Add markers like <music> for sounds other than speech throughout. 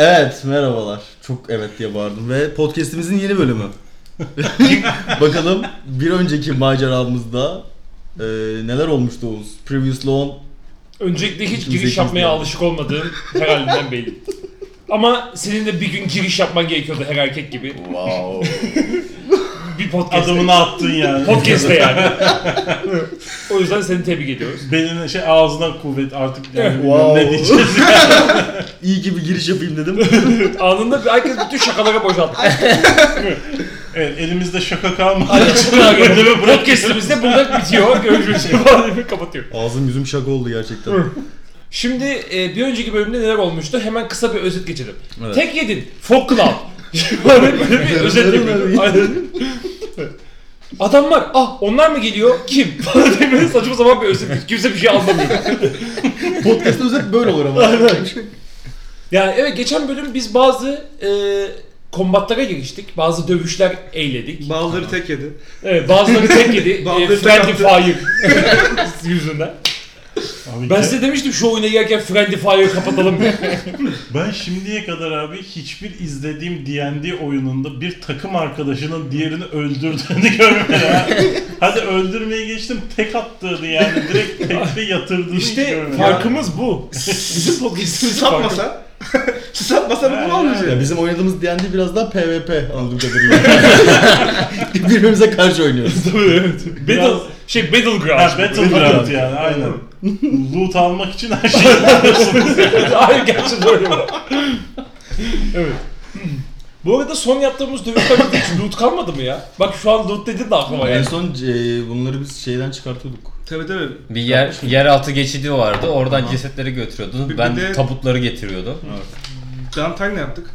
Evet merhabalar. Çok evet diye bağırdım ve podcast'imizin yeni bölümü. <laughs> Bakalım bir önceki maceramızda e, neler olmuştu Oğuz? Previously on Öncelikle hiç giriş yapmaya kimse- alışık olmadığın her halinden belli. Ama senin de bir gün giriş yapman gerekiyordu her erkek gibi. Wow. Bir podcast'te. Adımını attın yani. Podcast'te yani. <laughs> o yüzden seni tebrik ediyoruz. Beline şey ağzına kuvvet artık yani Wow. ne diyeceğiz. <laughs> İyi ki bir giriş yapayım dedim. <laughs> Anında herkes bütün şakalara boşalttı. evet elimizde şaka kalmadı. Abi. Podcast'imiz de burada bitiyor. Görüşürüz. Falan kapatıyor. Ağzım yüzüm şaka oldu gerçekten. Şimdi e, bir önceki bölümde neler olmuştu? Hemen kısa bir özet geçelim. Evet. Tek yedin. Folk Club. Böyle bir özet. Aynen. Adamlar ah onlar mı geliyor? Kim? Falan diye böyle saçma sapan bir özet. geç- Kimse bir şey anlamıyor. <laughs> Podcast özet böyle olur ama. Yani evet geçen bölüm biz bazı e, kombatlara giriştik. Bazı dövüşler eyledik. Bazıları tek yedi. Evet bazıları tek yedi. <laughs> e, Bazıları Friendly Fire <laughs> yüzünden. Abi Ben ke- size demiştim şu oyuna girerken Friendly Fire'ı kapatalım <laughs> ben şimdiye kadar abi hiçbir izlediğim D&D oyununda bir takım arkadaşının diğerini öldürdüğünü <laughs> görmedim. Hadi öldürmeye geçtim tek attığını yani direkt <laughs> tekte yatırdığını hiç İşte görmedim. farkımız bu. Bizim podcast'imiz farkı. Satmasa. Satmasa bu olmayacak. Ya bizim oynadığımız D&D biraz daha PvP anladığım kadarıyla. <laughs> Birbirimize karşı oynuyoruz. Battle, Biraz- şey Battleground. Ha, Battleground yani aynen. <laughs> Loot almak için her <laughs> şeyi yapıyorsunuz. Hayır gerçekten öyle bu. evet. Bu arada son yaptığımız dövüşlerde hiç loot kalmadı mı ya? Bak şu an loot dedin de aklıma en geldi. son e, bunları biz şeyden çıkartıyorduk. Tabii tabii. Bir yer yeraltı geçidi vardı. Oradan cesetleri götürüyordun. Bir- ben bir de- tabutları getiriyordum. Downtime ne yaptık?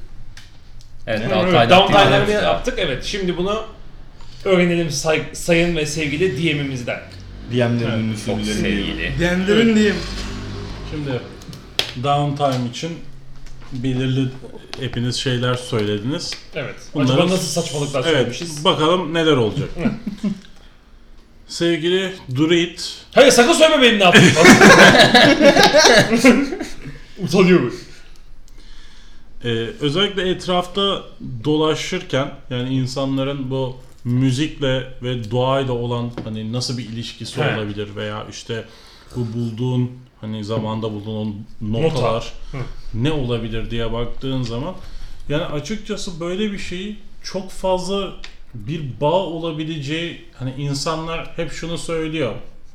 Evet, Evet, Altay'dan downtime'larını dinlemişler. yaptık. Evet şimdi bunu öğrenelim say- sayın ve sevgili DM'imizden. DM'lerin Çok sevgili. Diyenlerin diyeyim. Şimdi downtime için belirli hepiniz şeyler söylediniz. Evet. Acaba nasıl saçmalıklar Evet, söylemişiz? bakalım neler olacak. Sevgili Druid, Hayır sakın söyleme benim ne yaptığımı. <laughs> Utanıyor bu. e, özellikle etrafta dolaşırken yani insanların bu müzikle ve doğayla olan hani nasıl bir ilişkisi He. olabilir veya işte bu bulduğun hani zamanda bulduğun o notalar Hı. ne olabilir diye baktığın zaman yani açıkçası böyle bir şeyi çok fazla bir bağ olabileceği hani insanlar hep şunu söylüyor.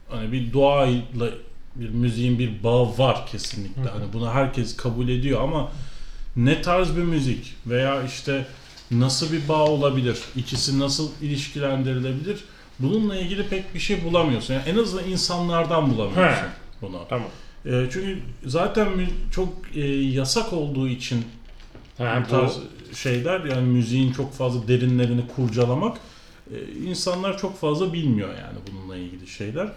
Hani bir doğayla bir müziğin bir bağı var kesinlikle. Hani bunu herkes kabul ediyor ama ne tarz bir müzik veya işte nasıl bir bağ olabilir? İkisi nasıl ilişkilendirilebilir? Bununla ilgili pek bir şey bulamıyorsun. Yani en azından insanlardan bulamıyorsun He. bunu. Tamam. E, çünkü zaten çok e, yasak olduğu için Ha, bu tarz şeyler yani müziğin çok fazla derinlerini kurcalamak e, insanlar çok fazla bilmiyor yani bununla ilgili şeyler.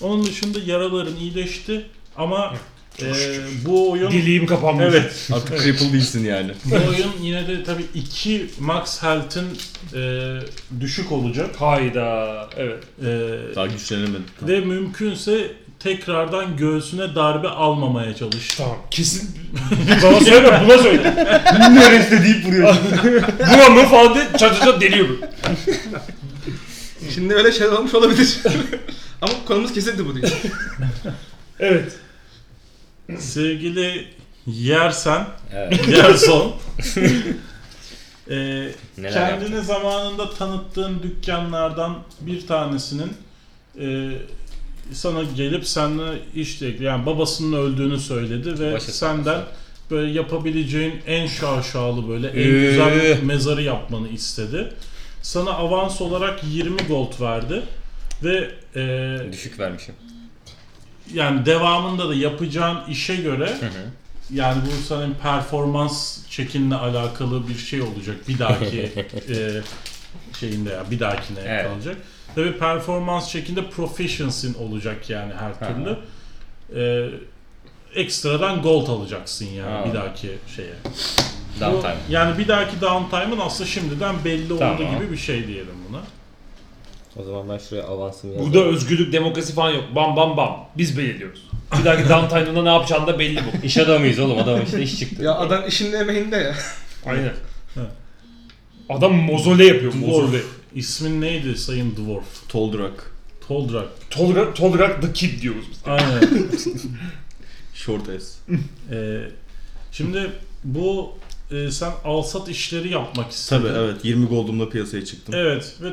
Onun dışında yaraların iyileşti ama e, bu oyun Deliğim kapanmış. evet Artık cripple değilsin yani. bu oyun yine de tabii iki max health'in e, düşük olacak. Hayda. Evet. E, Daha güçlenemedim. ve mümkünse tekrardan göğsüne darbe almamaya çalış. Tamam. Kesin. <laughs> Bana söyle, buna söyle. Neresi deyip vuruyor. <laughs> Buna mı falan diye çat çat deliyor bu. Şimdi öyle şeyler olmuş olabilir. <laughs> Ama konumuz kesinlikle bu değil. Evet. Sevgili Yersen, Evet. Yerson. e, Neler kendini zamanında tanıttığın dükkanlardan bir tanesinin e, sana gelip seninle iş teklif yani babasının öldüğünü söyledi ve Başı senden böyle yapabileceğin en şaşalı böyle en Ee. güzel mezarı yapmanı istedi. Sana avans olarak 20 gold verdi ve e, Düşük vermişim. yani devamında da yapacağın işe göre Hı hı. yani bu senin performans çekinle alakalı bir şey olacak bir dahaki <laughs> e, şeyinde ya bir dahakine Evet. kalacak. Tabi performans çekinde proficiency'in olacak yani her türlü. E, ekstradan gold alacaksın yani Ha. bir dahaki şeye. Bu- Downtime. yani bir dahaki downtime'ın aslında şimdiden belli Tamam. olduğu gibi bir şey diyelim buna. O zaman ben şuraya avansımı yazayım. Burada özgürlük, demokrasi falan yok. Bam bam bam. Biz belirliyoruz. Bir dahaki downtime'da ne yapacağını da belli bu. İş adamıyız oğlum. Adam işte iş çıktı. Ya adam işinin emeğinde ya. Aynen. Adam mozole yapıyor. Mozole. İsmin neydi Sayın Dwarf? Toldrak. Toldrak. Tolrak, Tolrak the Kid diyoruz biz. Aynen. <laughs> Short S. Ee, şimdi bu e, sen alsat işleri yapmak istedin. Tabii evet 20 gold'umla piyasaya çıktım. Evet ve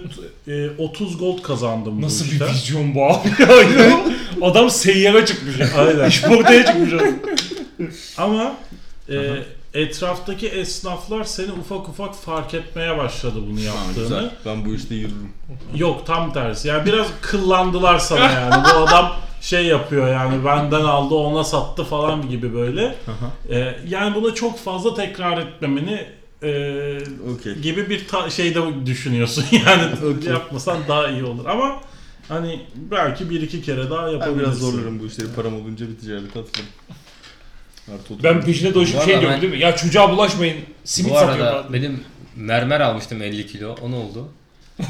t- e, 30 gold kazandım Nasıl bu bir vizyon bu abi ya? <laughs> adam seyyara çıkmış. ya. Aynen. İşportaya çıkmış adam. Ama e, etraftaki esnaflar seni ufak ufak fark etmeye başladı bunu yaptığını. güzel. Ben bu işte yürürüm. Yok tam tersi. Yani biraz kıllandılar sana yani. Bu adam şey yapıyor yani benden aldı ona sattı falan gibi böyle. Aha. E, yani bunu çok fazla tekrar etmemeni e, Okey. gibi bir ta- şey de düşünüyorsun <laughs> yani Okey. yapmasan daha iyi olur ama hani belki bir iki kere daha Ben yapabilirsin. biraz zorlarım bu işleri. Param olunca bir ticaret atlarım. Artı otuz. Ben peşine dolaşıp Bu şey arada diyorum ben- değil mi? Ya çocuğa bulaşmayın. Simit Bu satıyor. arada falan. benim mermer almıştım 50 kilo. O ne oldu? <laughs>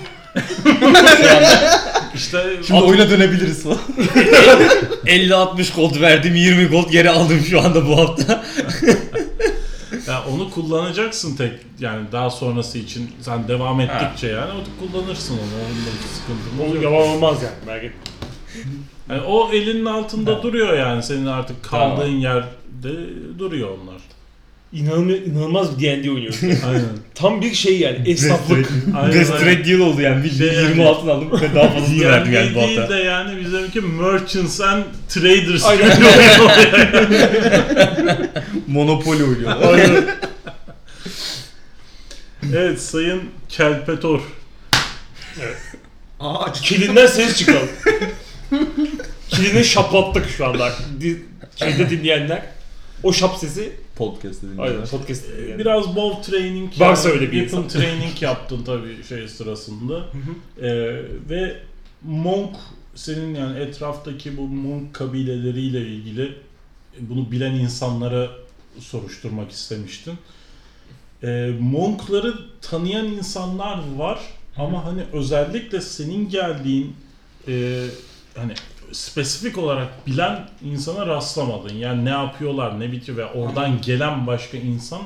İşte Şimdi oyuna dönebiliriz falan. <laughs> 50-60 gold verdim 20 gold geri aldım şu anda bu hafta. <laughs> ya onu kullanacaksın tek yani daha sonrası için sen devam ettikçe yani o kullanırsın onu. Onun da bir sıkıntı O yok. yalan olmaz yani. Merak etme. Yani o elinin altında duruyor yani senin artık kaldığın Tamam. Yerde duruyor onlar. İnanılmaz, inanılmaz bir D&D oynuyoruz. <laughs> Aynen. Tam bir şey yani esnaflık. Best trade deal oldu yani. Bir Şey yani- 20 altın aldım ve daha fazlasını verdim yani bu hafta. de yani bizimki Merchants and Traders Aynen. <laughs> <laughs> Monopoly oynuyor. Aynen. evet Sayın Kelpetor. Aa Kilinden ses çıkalım. Kilini şaplattık şu anda. Şeyde dinleyenler. O şap sesi. Podcast dediğim Aynen podcast dinleyenler. Biraz bow training, Varsa öyle bir insan. training yaptın tabii şey sırasında. Ee, ve monk senin yani etraftaki bu monk kabileleriyle ilgili bunu bilen insanlara soruşturmak istemiştin. Ee, monkları tanıyan insanlar var ama hani özellikle senin geldiğin e, hani spesifik olarak bilen insana rastlamadın. Yani ne yapıyorlar, ne bitiyor ve oradan gelen başka insan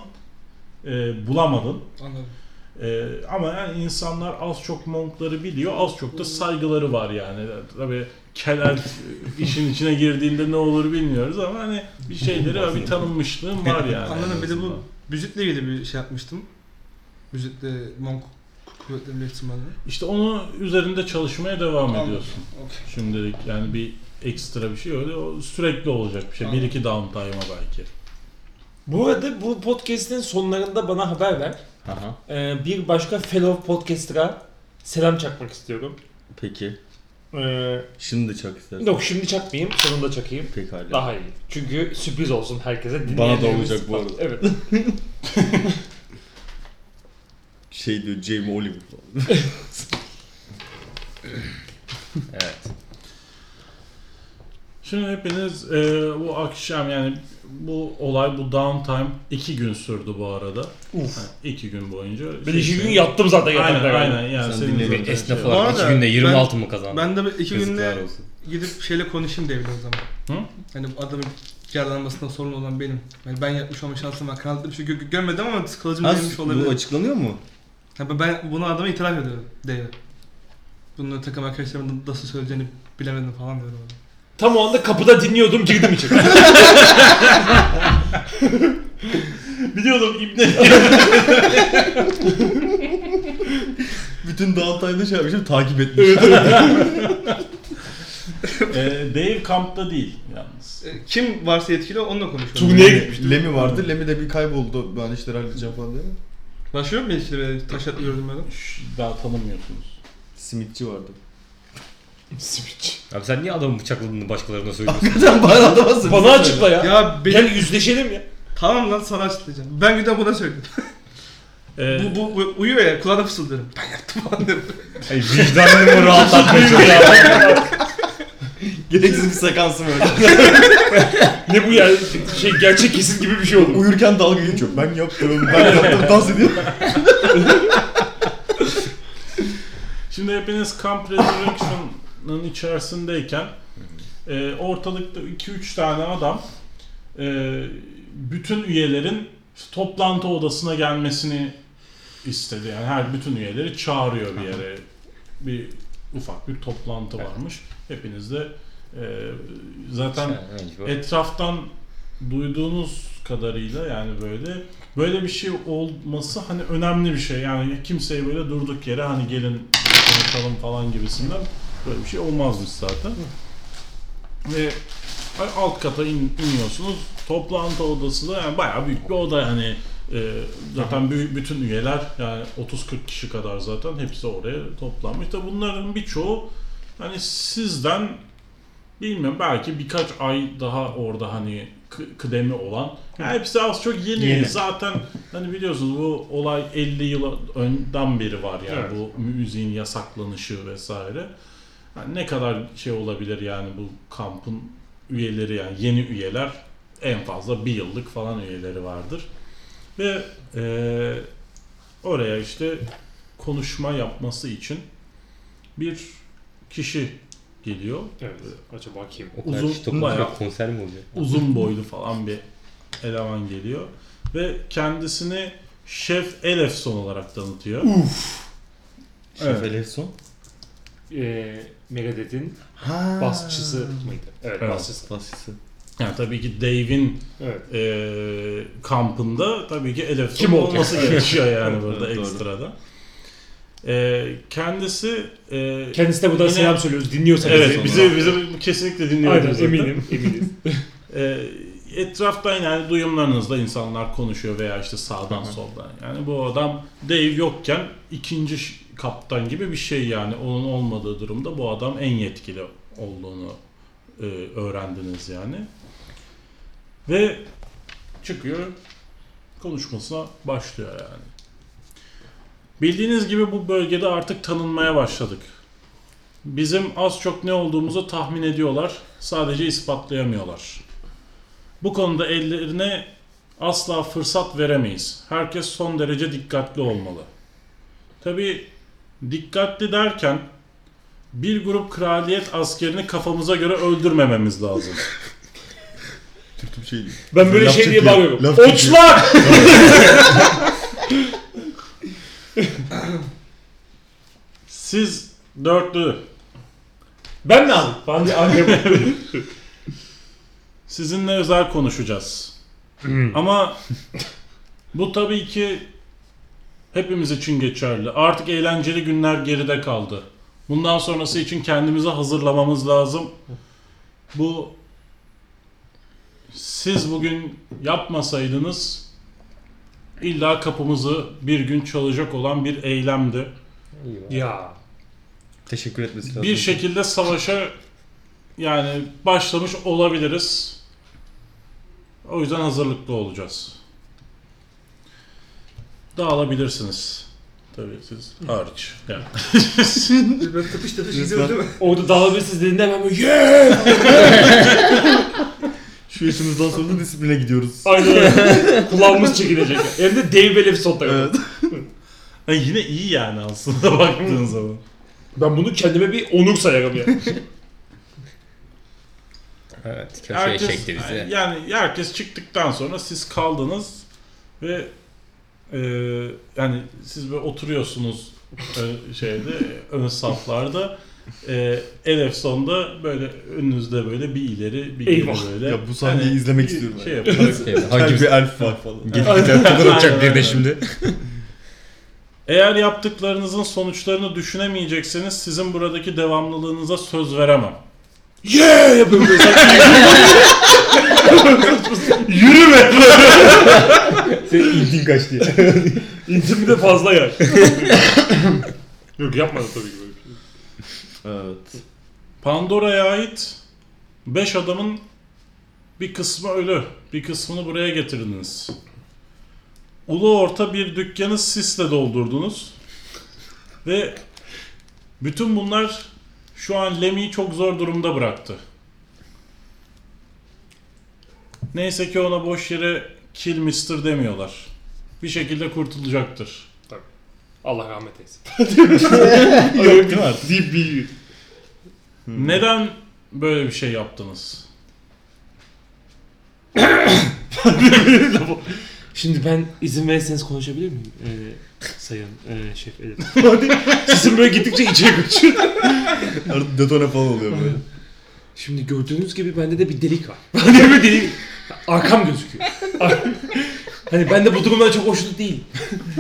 e, bulamadın. anladım. Ee, ama yani insanlar az çok monkları biliyor, az çok da saygıları var yani. Tabii kelel işin içine girdiğinde ne olur bilmiyoruz ama hani bir şeyleri bir tanınmışlığım var <laughs> yani. Anladım. Bir de bu müzikle ilgili bir şey yapmıştım. Müzikle Monk kuvvetleri birleştirme adına. İşte onu üzerinde çalışmaya devam Anladım. ediyorsun. Okey. Şimdilik yani bir ekstra bir şey öyle o sürekli olacak bir şey. Bir Anladım. iki downtime'a belki. Bu arada bu podcast'in sonlarında bana haber ver. Aha. Ee, bir başka fellow podcaster'a selam çakmak istiyorum. Peki. Ee, Şimdi çak istersen. yok şimdi çakmayayım, sonunda çakayım. Pekala. Daha iyi. Çünkü sürpriz olsun herkese. Bana da olacak bu arada. Evet. <laughs> Şey diyor Jamie Oliver falan. <laughs> Evet. Şimdi hepiniz e, bu akşam yani bu olay bu downtime iki gün sürdü bu arada. Uf. Ha, iki gün boyunca. Ben şey- iki gün yattım zaten Aynen yatakta. aynen yani Sen senin dinledin. esnaf şey- olarak Bu 2 arada günde 20 ben- mı kazandın? Ben de iki Yazıklar günde olsun. gidip şeyle konuşayım devlet o zaman. Hı? Hani bu adamın yaralanmasında sorun olan benim. Yani ben yapmış olma şansım var. Kanalda bir şey gö- görmedim ama kılıcım değmiş bu olabilir. açıklanıyor mu? Ben- bunu adama itiraf ediyorum devlet. Bunu takım arkadaşlarımın nasıl söyleyeceğini bilemedim falan diyorum. Tam o anda kapıda dinliyordum girdim içeri. <laughs> Biliyordum İbni. <laughs> Bütün downtime'da şey yapmışım takip etmiş. <laughs> Ee, Dave kampta değil yalnız. E, Kim varsa yetkili onunla konuşuyorum. Turneye gitmiştim. Lemi vardı. Lemi de bir kayboldu. Ben işleri halledeceğim falan diye. Başka yok mu yetkili böyle taş atlı gördüm böyle? Şş, Daha tanımıyorsunuz. Simitçi vardı. Switch. Abi sen niye adamı bıçakladığını başkalarına söylüyorsun? Hakikaten bana adama Bana açıkla ya. Ya benim... Gel yüzleşelim ya. Tamam lan sana açıklayacağım. Ben bir de buna söyledim. <laughs> Ee, bu, bu, bu uyuyor ya kulağına fısıldıyorum. Ben yaptım falan dedim. Ay vicdanını rahatlatmaya çalışıyorum. <laughs> Gereksiz bir sekansım öyle. <laughs> ne bu ya? Şey gerçek kesin gibi bir şey oldu. Uyurken dalga geçiyor. Ben yaptım, ben yaptım, dans ediyor. <laughs> Şimdi hepiniz Camp Resurrection'ın içerisindeyken e, ortalıkta 2-3 tane adam e, bütün üyelerin toplantı odasına gelmesini istedi. Yani her bütün üyeleri çağırıyor bir yere. Bir ufak bir toplantı varmış. Hepiniz de e, zaten etraftan duyduğunuz kadarıyla yani böyle böyle bir şey olması hani önemli bir şey. Yani kimseye böyle durduk yere hani gelin konuşalım falan gibisinden böyle bir şey olmazmış zaten. Ve alt kata in- iniyorsunuz. Toplantı odası da yani bayağı büyük bir oda yani e, zaten büyük bütün üyeler yani 30-40 kişi kadar zaten hepsi oraya toplanmış. Da bunların birçoğu hani sizden bilmiyorum belki birkaç ay daha orada hani kı- kıdemi olan. Yani hepsi az çok yeni. Yeni. Zaten hani biliyorsunuz bu olay 50 yıl önden beri var yani Evet. bu müziğin yasaklanışı vesaire. Yani ne kadar şey olabilir yani bu kampın üyeleri yani yeni üyeler en fazla bir yıllık falan üyeleri vardır. Ve eee, oraya işte konuşma yapması için bir kişi geliyor. Evet. Acaba kim? O kadar Uzun- toplanacak bayağı- konser mi olacak? Uzun boylu falan bir eleman geliyor. Ve kendisini Şef Elefson olarak tanıtıyor. Şef Evet. Elefson. Ee, Megadeth'in Ha. basçısı mıydı? Evet, Evet. basçısı. Basçısı. Yani tabii ki Dave'in Evet. eee, kampında tabii ki Elefson Kim olacak? olması gerekiyor yani burada Evet, doğru. Eee, kendisi eee, Kendisi de buradan Yine- selam söylüyoruz. Dinliyorsa evet bizi. bizi bizi kesinlikle dinliyor. Aynen zaten. eminim. <laughs> Eminiz. Eee, etraftan yani duyumlarınızda insanlar konuşuyor veya işte sağdan soldan. Yani bu adam Dave yokken ikinci ş- kaptan gibi bir şey yani. Onun olmadığı durumda bu adam en yetkili olduğunu e, öğrendiniz yani. Ve çıkıyor konuşmasına başlıyor yani. Bildiğiniz gibi bu bölgede artık tanınmaya başladık. Bizim az çok ne olduğumuzu tahmin ediyorlar. Sadece ispatlayamıyorlar. Bu konuda ellerine asla fırsat veremeyiz. Herkes son derece dikkatli olmalı. Tabi dikkatli derken bir grup kraliyet askerini kafamıza göre öldürmememiz lazım. <laughs> Bir şey. Ben böyle Laf şey diye çekiyor, bağırıyorum. laf çekiyor. Oçlar! <laughs> Siz dörtlü ben ne aldım? Ben de annem. <laughs> sizinle özel konuşacağız. Ama bu tabii ki hepimiz için geçerli. Artık eğlenceli günler geride kaldı. Bundan sonrası için kendimizi hazırlamamız lazım. Bu siz bugün yapmasaydınız illa kapımızı bir gün çalacak olan bir eylemdi. Ya. Teşekkür etmesi lazım. Bir şekilde savaşa yani başlamış olabiliriz. O yüzden hazırlıklı olacağız. Dağılabilirsiniz. Tabii siz hariç. Yani. Böyle tıpış tıpış gidiyor değil mi? Orada dağılabilirsiniz dediğinde hemen böyle yeah! Şu yaşımızdan sonra da disipline gidiyoruz. Aynen öyle. Kulağımız çekilecek. Hem de Dave Belefson'da. Evet. Ha, yine iyi yani aslında <laughs> baktığın zaman. Ben bunu kendime bir onur sayarım ya. <laughs> Evet köşeye çekti bizi. Yani herkes çıktıktan sonra siz kaldınız ve e, yani siz böyle oturuyorsunuz e, şeyde <laughs> ön saflarda. E, Elefson'da böyle önünüzde böyle bir ileri bir Eyvah. geri böyle. Ya bu sahneyi izlemek bir istiyorum. Şey ben. yapıyoruz. Hangi bir elf var falan. Gelip atacak bir de şimdi. Eğer yaptıklarınızın sonuçlarını düşünemeyecekseniz sizin buradaki devamlılığınıza söz veremem. yeah! Yapıyorum böyle. Yürüme! Senin ilgin kaçtı ya. <laughs> İntimi de fazla ya. <laughs> Yok yapmadım tabii ki böyle bir şey. Evet. Pandora'ya ait 5 adamın bir kısmı ölü. Bir kısmını buraya getirdiniz. Ulu orta bir dükkanı sisle doldurdunuz. Ve bütün bunlar şu an Lemmy'yi çok zor durumda bıraktı. Neyse ki ona boş yere kill mister demiyorlar. Bir şekilde kurtulacaktır. Allah rahmet eylesin. <laughs> Yok değil mi artık? Deyip büyüyor. Neden böyle bir şey yaptınız? <laughs> <laughs> Şimdi ben izin verirseniz konuşabilir miyim? Ee, sayın e, şef Edip. <laughs> Sesim böyle gittikçe içe kaçıyor. Arada detone falan oluyor böyle. Şimdi gördüğünüz gibi bende de bir delik var. <laughs> Hani bir delik. Arkam gözüküyor. <laughs> hani ben de bu durumdan çok hoşnut değilim.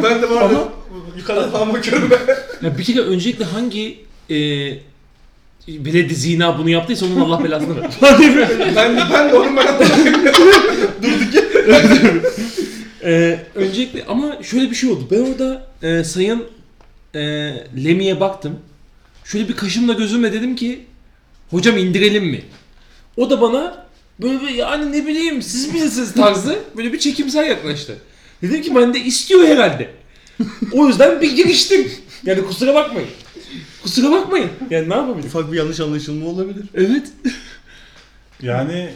Ben de bu arada yukarıdan falan bakıyorum ben. Ya bir kere öncelikle hangi e, belediye zina bunu yaptıysa onun Allah belasını ver. ben de, ben de onun bana Ee, öncelikle ama şöyle bir şey oldu. Ben orada e, sayın e, Lemi'ye baktım. Şöyle bir kaşımla gözümle dedim ki hocam indirelim mi? O da bana böyle bir yani ne bileyim siz bilirsiniz tarzı böyle bir çekimsel yaklaştı. Dedim ki ben de istiyor herhalde. O yüzden bir giriştim. Yani kusura bakmayın. Kusura bakmayın. Yani ne yapabilirim? Ufak bir yanlış anlaşılma olabilir. Evet. Yani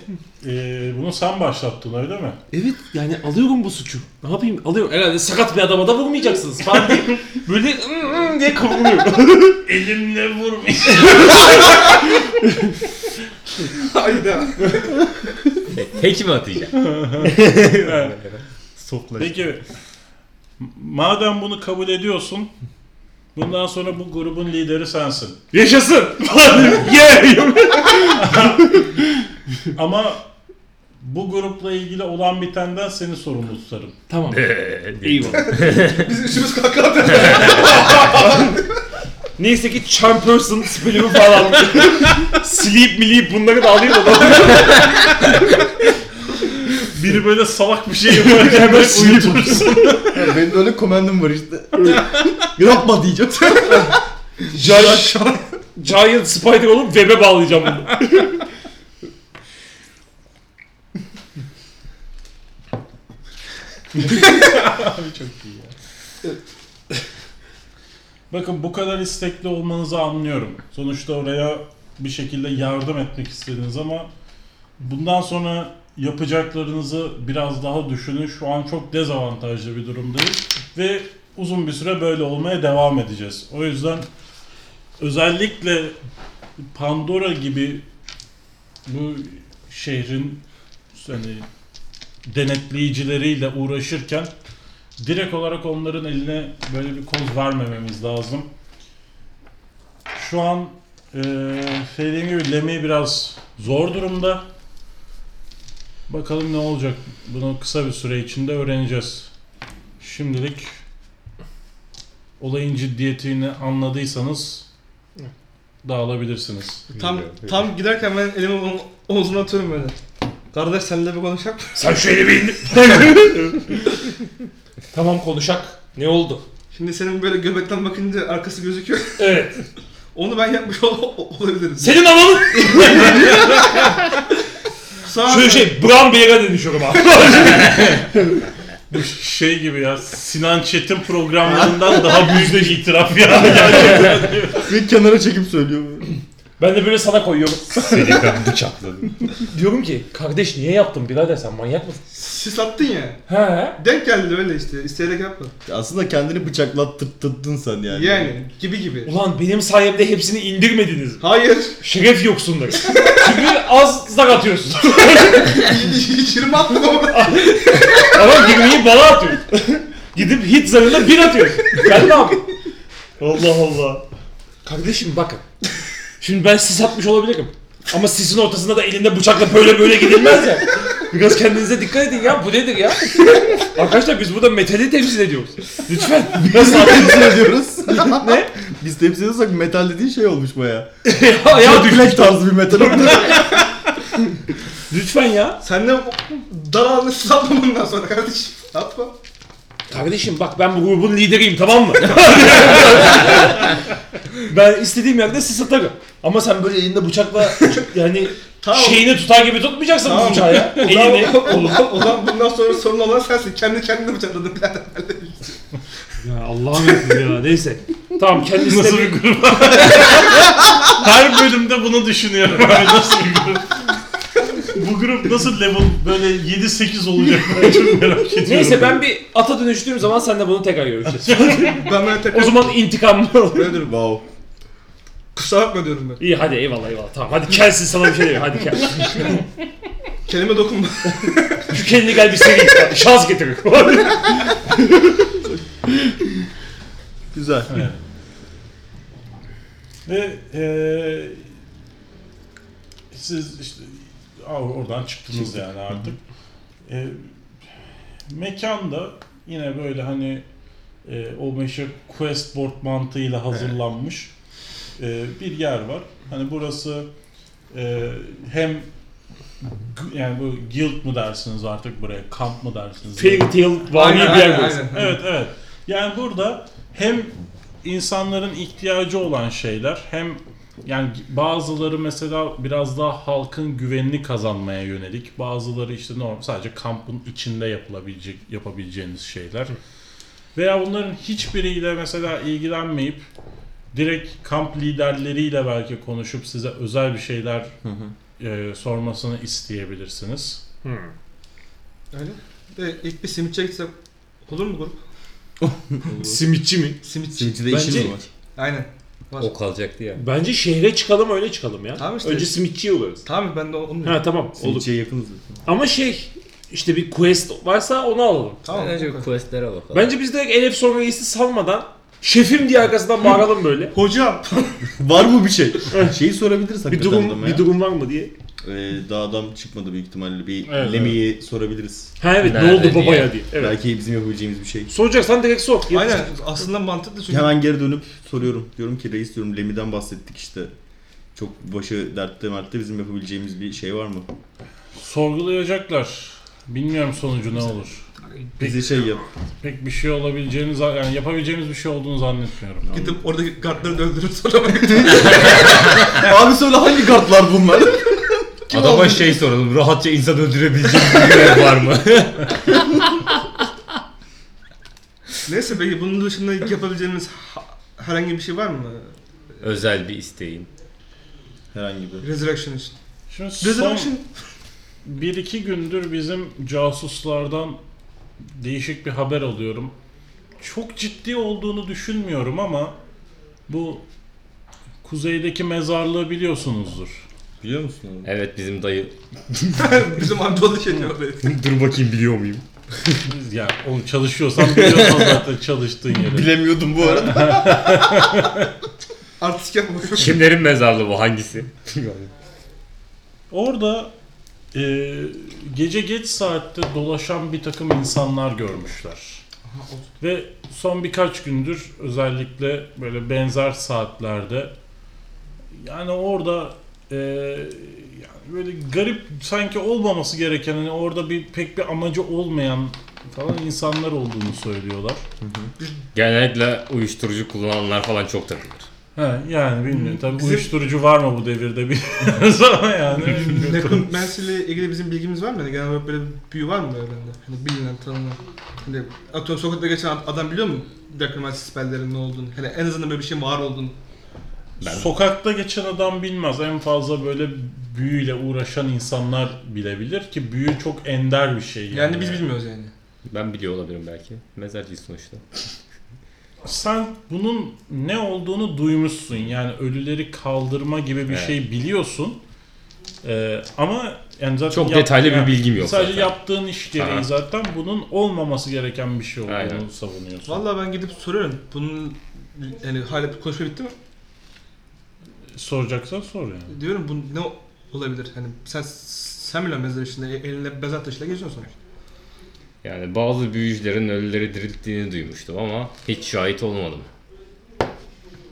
e, bunu sen başlattın öyle mi? Evet yani alıyorum bu suçu. Ne yapayım? Alıyorum. Herhalde sakat bir adama da vurmayacaksınız falan diye. Böyle ım ım diye kıvrılıyor. <laughs> Elimle vurmuş. <laughs> Hayda. Peki mi? Softlaş. <laughs> Peki madem bunu kabul ediyorsun bundan sonra bu grubun lideri sensin. Yaşasın. <laughs> yeah. <laughs> Ama bu grupla ilgili olan bitenden seni sorumlu tutarım. tamam. Eyvallah. <laughs> Biz üçümüz kalkalım. Neyse ki charm person spellimi falan. Sleep milip bunları da alayım da. <laughs> Biri böyle salak bir şey yaparken hemen uyutursun. Benim de öyle komendim var işte. Yapma diyeceğim. <laughs> Giant, Giant Spider olup web'e bağlayacağım bunu. Bakın bu kadar istekli olmanızı anlıyorum. Sonuçta oraya bir şekilde yardım etmek istediniz ama bundan sonra yapacaklarınızı biraz daha düşünün. Şu an çok dezavantajlı bir durumdayız ve uzun bir süre böyle olmaya devam edeceğiz. O yüzden özellikle Pandora gibi bu şehrin hani denetleyicileriyle uğraşırken direkt olarak onların eline böyle bir koz vermememiz lazım. Şu an eee dediğim gibi Lemmy biraz zor durumda. Bakalım ne olacak. Bunu kısa bir süre içinde öğreneceğiz. Şimdilik olayın ciddiyetini anladıysanız dağılabilirsiniz. tam tam giderken ben elimi onun omzuna atıyorum böyle. Kardeş seninle bir konuşalım. Sen şu elimi indir. <laughs> tamam konuşak. Ne oldu? Şimdi senin böyle göbekten bakınca arkası gözüküyor. Evet. <laughs> Onu ben yapmış ol- olabilirim. Senin ananın <laughs> Sonra şöyle şey Brown Bear'a dönüşüyorum abi. <laughs> Bu şey gibi ya Sinan Çetin programlarından daha büyük bir itiraf ya. <laughs> Gerçekten. Ve kenara çekip söylüyor. Ben de böyle sana koyuyorum. Seni ben bıçakladım. <laughs> Diyorum ki kardeş niye yaptın birader sen manyak mısın? sis attın ya. He. Denk geldi öyle işte. İsteyerek yapma. Aslında kendini bıçaklattırdın sen yani. Yani gibi gibi. Ulan benim sayemde hepsini indirmediniz. Hayır. Şeref yoksunlar. Çünkü az zar atıyorsun. <laughs> 20 attım ama. <laughs> Ama 20'yi bana atıyorsun. Gidip hit zarında bir atıyorsun. Ben ne yapayım? Allah Allah. Kardeşim bakın. Şimdi ben sis atmış olabilirim. Ama sisin ortasında da elinde bıçakla böyle böyle gidilmez ya. Biraz kendinize dikkat edin ya. Bu nedir ya? <laughs> Arkadaşlar biz burada metali temsil ediyoruz. Lütfen. <laughs> Biraz temsil ediyoruz. <laughs> ne? Biz temsil ediyorsak metal dediğin şey olmuş baya. ya, ya Black tarzı bir metal oldu. lütfen ya. Sen de dar ağzını sis atma bundan sonra kardeşim. Atma. Kardeşim bak ben bu grubun lideriyim tamam mı? <laughs> ben istediğim yerde sis atarım. Ama sen böyle elinde bıçakla yani Tamam. şeyini tutar gibi tutmayacaksın bu Tamam. bıçağı ya. O Elini. zaman, o, zaman, o zaman bundan sonra sorun olan sensin. Kendi kendine bıçakladın birader. Ya Allah'ım ya neyse. Tamam kendisi de Nasıl bir... bir grup? <laughs> Her bölümde bunu düşünüyorum nasıl bir grup? Bu grup nasıl level böyle 7-8 olacak ben çok merak ediyorum. Neyse ben bir ata dönüştüğüm zaman sen de bunu tekrar görüşeceğiz. <laughs> Ben böyle tekrar o zaman intikam böyle diyorum. Wow. Kusura bakma diyorum ben. İyi hadi eyvallah eyvallah tamam hadi kelsin sana bir şey demiyor hadi kel. <laughs> Kelime dokunma. <laughs> Şu kendini gel bir seri şans getirir. Güzel. Evet. Ve eee siz işte oradan çıktınız yani artık. Eee mekanda yine böyle hani eee, o meşhur quest board mantığıyla hazırlanmış eee, bir yer var. Hani burası eee, hem yani bu guild mı dersiniz artık buraya kamp mı dersiniz? Fairy Tail var bir yer aynen, burası. aynen. Evet evet. Yani burada hem insanların ihtiyacı olan şeyler hem yani bazıları mesela biraz daha halkın güvenini kazanmaya yönelik. Bazıları işte normal sadece kampın içinde yapılabilecek yapabileceğiniz şeyler. Veya bunların hiçbiriyle mesela ilgilenmeyip direkt kamp liderleriyle belki konuşup size özel bir şeyler Hı hı. e, sormasını isteyebilirsiniz. Hmm. Öyle. De ilk bir simitçiye gitsek olur mu grup? <laughs> Simitçi mi? Simitçi. Simitçide Bence- işin mi var? Aynen. Var. O kalacaktı ya. Bence şehre çıkalım öyle çıkalım ya. Tamam işte. Önce simitçiye uğrarız. Tamam ben de onu. Ha tamam olur. Simitçiye yakınız zaten. Ama şey işte bir quest varsa onu alalım. Tamam. Bence okey. questlere bakalım. Bence biz direkt Elif sonra iyisi salmadan şefim diye arkasından bağıralım böyle. Hocam. <laughs> Var mı bir şey? Şeyi sorabiliriz bir hakikaten durum adama bir durum var mı diye. Ee, daha adam çıkmadı büyük ihtimalle. Bir Evet, Lemmy'yi sorabiliriz. Ha evet ne Nerede oldu babaya diye. diye. Evet. Belki bizim yapabileceğimiz bir şey. Soracaksan direkt sor. Aynen. Aslında mantıklı çünkü. Hemen geri dönüp soruyorum. Diyorum ki reis diyorum Lemmy'den bahsettik işte. Çok başı dertte mertte bizim yapabileceğimiz bir şey var mı? Sorgulayacaklar. Bilmiyorum sonucu ne olur. Bize şey yap. Pek bir şey olabileceğini za- yani yapabileceğimiz bir şey olduğunu zannetmiyorum. Gidip oradaki kartları da öldürüp sonra Abi söyle hangi kartlar bunlar? <laughs> Adama şey soralım. Rahatça insan öldürebileceğim bir görev var mı? <laughs> Neyse peki bunun dışında yapabileceğimiz ha- herhangi bir şey var mı? Özel bir isteğin. Herhangi bir. Resurrection için. Şimdi son Resurrection bir iki gündür bizim casuslardan değişik bir haber alıyorum. Çok ciddi olduğunu düşünmüyorum ama bu kuzeydeki mezarlığı biliyorsunuzdur. Biliyor musun onu? Evet bizim dayı. <laughs> bizim Anadolu şey diyor oraya. <laughs> Dur bakayım biliyor muyum? Ya onu çalışıyorsan biliyorsan zaten çalıştığın yeri. Bilemiyordum bu arada. <laughs> Artistik yapma. Kimlerin mezarlığı bu? Hangisi? Orada e, gece geç saatte dolaşan bir takım insanlar görmüşler. Ve son birkaç gündür özellikle böyle benzer saatlerde yani orada e, yani böyle garip sanki olmaması gereken hani orada bir pek bir amacı olmayan falan insanlar olduğunu söylüyorlar. Genellikle uyuşturucu kullananlar falan çok takılır. He, yani bilmiyorum. Tabii Bizim- uyuşturucu var mı bu devirde bilmiyoruz <laughs> ama yani. bilmiyorum. Necromancy ile ilgili bizim bilgimiz var mı? Yani genel olarak böyle bir büyü var mı evrende? Hani bilinen, tanınan. Hani atıyorum sokakta geçen adam biliyor mu? Necromancy spelllerin ne olduğunu. Hani en azından böyle bir şeyin var olduğunu. Ben- Sokakta geçen adam bilmez. En fazla böyle büyüyle uğraşan insanlar bilebilir ki büyü çok ender bir şey. Yani, Yani biz bilmiyoruz yani. Ben biliyor olabilirim belki. Mezarcı sonuçta. Sen bunun ne olduğunu duymuşsun. Yani ölüleri kaldırma gibi bir Evet. şey biliyorsun. Ee, ama yani zaten Çok yap- detaylı bir bilgim yok Sadece zaten. yaptığın iş gereği Aha. zaten bunun olmaması gereken bir şey olduğunu Aynen. savunuyorsun. Vallahi ben gidip soruyorum. Bunun yani hala konuşma bitti mi? Soracaksan sor yani. Diyorum bu ne olabilir? Hani sen sen bile mezar içinde elinde mezar taşıyla geziyorsun sonuçta. Yani bazı büyücülerin ölüleri dirilttiğini duymuştum ama hiç şahit olmadım.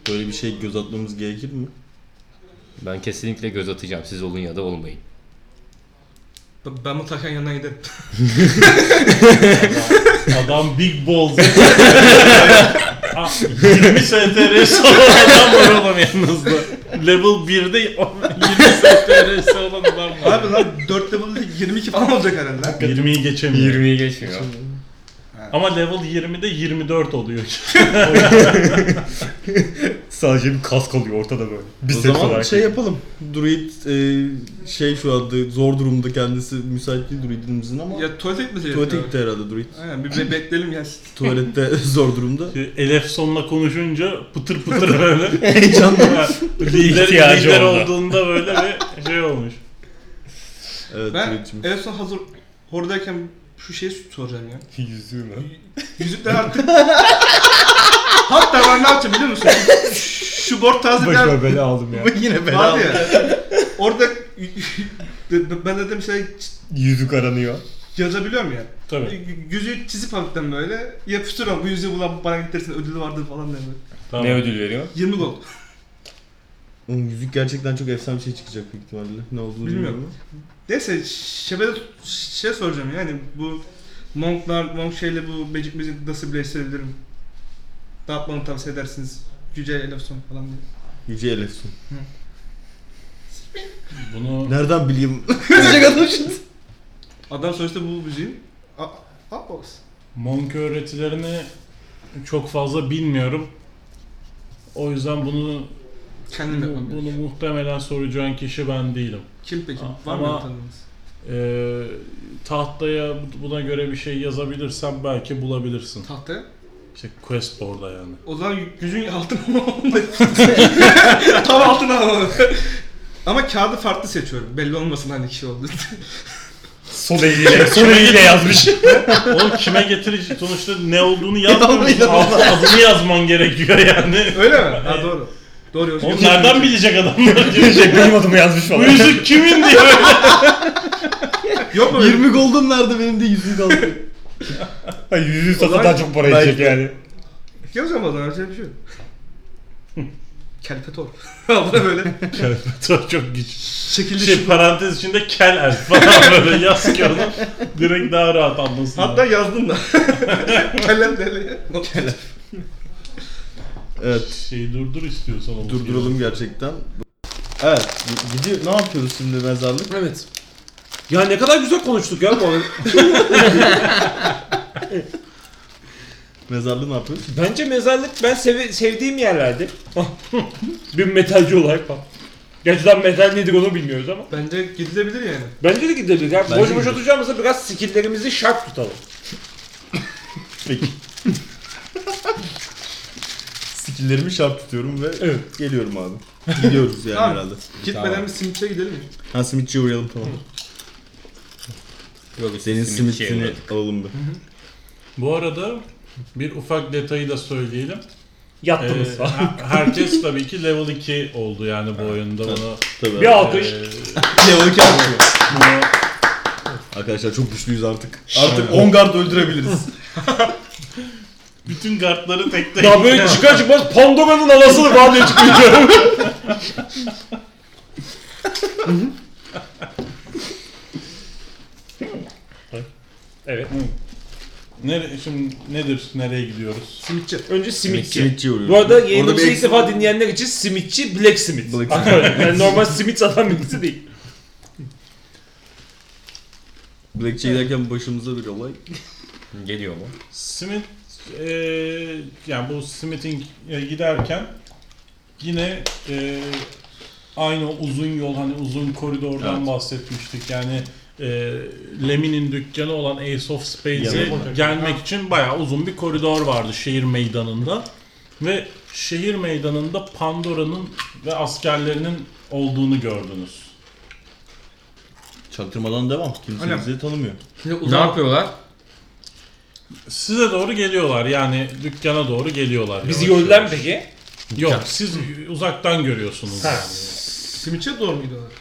Böyle bir şey göz atmamız gerekir mi? Ben kesinlikle göz atacağım. Siz olun ya da olmayın. Ben- Ben bu taşan yanına giderim. <laughs> Adam big balls. Aa, 20 STR'si olan adam var oğlum yanınızda. Level 1'de 20 STR'si olan var. Abi lan 4 level 22 falan olacak herhalde. 20'yi geçemiyor. 20'yi geçmiyor. Ama level 20'de 24 oluyor. <laughs> <laughs> Sadece bir kask kalıyor ortada böyle. o Biceps zaman olarak. şey yapalım. Druid e, şey şu anda zor durumda kendisi müsait değil Druid'imizin ama Ya tuvalete gitmesi tuvalete gitti herhalde Druid. Aynen bir be- <laughs> bekleyelim gelsin. Tuvalette <laughs> zor durumda. Elef sonla konuşunca pıtır pıtır <laughs> böyle. Heyecanlı. lider, İhtiyacı lider oldu. olduğunda böyle bir şey olmuş. Evet Ben Druid'cim. en son hazır oradayken şu şeyi soracağım ya. Yüzüğü mü? Yüzükler artık... Hatta ben ne yapacağım biliyor musun? Şu board yer Başıma bela aldım ya. <laughs> Yine bela. vardı ya. Orada <laughs> ben dedim şey Yüzük aranıyor. yazabiliyorum ya. Tabii. Yüzüğü çizip hafiften böyle yapıştırıyorum. Bu yüzüğü bulan bana getirsin ödülü vardır falan diye böyle. Tamam. Ne ödül veriyor? 20 gold. Oğlum yüzük gerçekten çok efsane bir şey çıkacak büyük ihtimalle. Ne olduğunu Bilmiyorum. bilmiyorum. Neyse şebede şey soracağım yani bu Monklar, Monk şeyle bu Magic Music nasıl birleştirebilirim? Ne yapmamı tavsiye edersiniz? Yüce Elefson falan diye. Yüce Elefsun. Bunu Nereden bileyim? <laughs> Diyecek adam şimdi. Adam sonuçta bu müziğin a- Outbox. Monk öğretilerini çok fazla bilmiyorum. O yüzden bunu Kendim yapmam bunu gerekiyor. muhtemelen soracağın kişi ben değilim. Kim peki? A- Var mı ama- tanıdığınız? Ee, tahtaya buna göre bir şey yazabilirsen belki bulabilirsin. Tahtaya? İşte quest board'a yani. O zaman yüzün altına almam. <laughs> Tam altına almam. Ama kağıdı farklı seçiyorum. Belli olmasın hani kişi oldu. Sol eliyle, sol eliyle yazmış. Oğlum kime getirici sonuçta ne olduğunu. Tamam, Alt- adını yazman gerekiyor yani. Öyle mi? Ha doğru. Doğru. Oğlum Yüzük- nereden bilecek adamlar? <laughs> şey, benim adımı yazmış Bu falan. yüzük kimin diye böyle. Yok mu? 20 gold'um nerede benim de yüzüğü kaldı. Yüzüğü satsa daha çok para edecek yani. Yazacağım o zaman. Öyle bir şey yok. Kelpetor. <laughs> Bu da böyle çok çok güç. şekilli Şey şu- parantez içinde kel elf falan böyle yaz ki onu. Direkt daha rahat anlasın. Hatta yazdım da. <laughs> Kellem deli. Evet. Şeyi durdur istiyorsan onu. Durduralım gerçekten. Evet. Gidiyor. Ne yapıyoruz şimdi mezarlık? Evet. Ya ne kadar güzel konuştuk ya bu arada. <laughs> Mezarlığı ne yapıyoruz? Bence mezarlık ben sev- sevdiğim yerlerdi. <laughs> bir metalci olarak falan. Gerçekten metal nedir onu bilmiyoruz ama. Bence gidilebilir yani. Bence de gidebilir. Ya. Bence Boş boş oturacağımızda biraz skilllerimizi şart tutalım. Peki. Skilllerimi şart tutuyorum ve Evet. geliyorum abi. Gidiyoruz yani Tamam. herhalde. Gitmeden Tamam. bir simitçiye gidelim mi? Ha simitçiye uğrayalım tamam. Yok, Senin simitini alalım bir. Bu arada bir ufak detayı da söyleyelim. Yattınız Ee, falan. her- herkes tabii ki level 2 oldu yani bu oyunda bunu. Tabii. Bir alkış. Ee, <laughs> Level iki artıyor. bunu Arkadaşlar çok güçlüyüz artık. Artık 10 guard öldürebiliriz. <laughs> bütün kartları tek tek. Daha böyle <laughs> çıkar çıkmaz Pandora'nın anasını falan diye çıkıyor. Evet. Nere, şimdi nedir? Nereye gidiyoruz? Simitçi. Önce simitçi. Simitçiye uğruyoruz. Bu arada Orada yayınımızı bir ilk defa dinleyenler için simitçi Black Smith. Black Smith. yani normal simit satan birisi değil. Blackjack giderken başımıza bir olay. Geliyor mu? Smith e, yani bu Smith'in e, giderken yine e, aynı uzun yol hani uzun koridordan Evet. bahsetmiştik. Yani e, Lemmy'nin dükkanı olan Ace of Spades'e gelmek için bayağı uzun bir koridor vardı şehir meydanında. Ve şehir meydanında Pandora'nın ve askerlerinin olduğunu gördünüz. Çaktırmadan devam. Kimse Aynen. bizi tanımıyor. Şimdi Ne uzak yapıyorlar? Size doğru geliyorlar yani dükkana doğru geliyorlar. Bizi yavaş. peki? Yok siz uzaktan görüyorsunuz. Ha. simitçiye doğru mu gidiyorlar?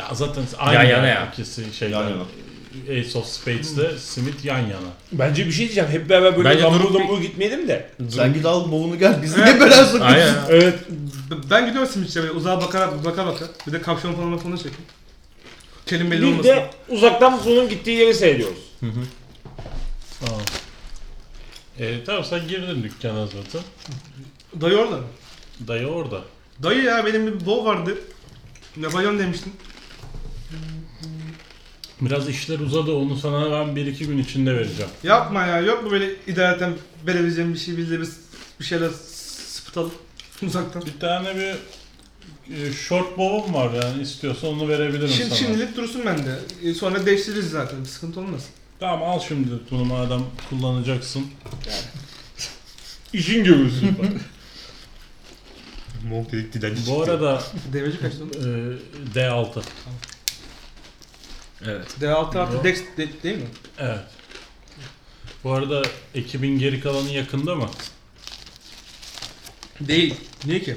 Ya zaten aynı Yan yana ya. ikisi şeyler. Yan yana. Ace of Spades'de Smith yan yana. Bence bir şey diyeceğim. Hep beraber böyle Bence lambur durup bir- lambur gitmeyelim de. Sen git al bavunu gel. Biz niye beraber sokuyoruz? Aynen. <laughs> Evet. B- Ben gidiyorum simitçiye böyle uzağa baka baka baka. Bir de kapşon falan falan çekeyim. Kelim belli Bir olmasın. de uzaktan bunun gittiği yeri seyrediyoruz. Tamam. E, tamam sen girdin dükkana zaten. Dayı orada mı? Dayı orada. Dayı ya benim bir bow vardı. Napolyon demiştin. Biraz işler uzadı onu sana ben 1-2 gün içinde vereceğim. Yapma ya yok mu böyle idareten verebileceğim bir şey biz de bir, bir şeyler sıpıtalım. <laughs> Uzaktan. Bir tane bir e, short bow'um var yani istiyorsan onu verebilirim Şimdi, sana. şimdilik dursun bende. E, Sonra değiştiririz zaten. Bir sıkıntı olmaz. Tamam al şimdi bunu madem kullanacaksın. İşin görürsün. <laughs> Monk dedik dilenci Bu arada Devreci kaçtı oğlum? e, D6. Evet. D6 artı. Dex de- değil mi? Evet. Bu arada ekibin geri kalanı yakında mı? Değil. Niye ki?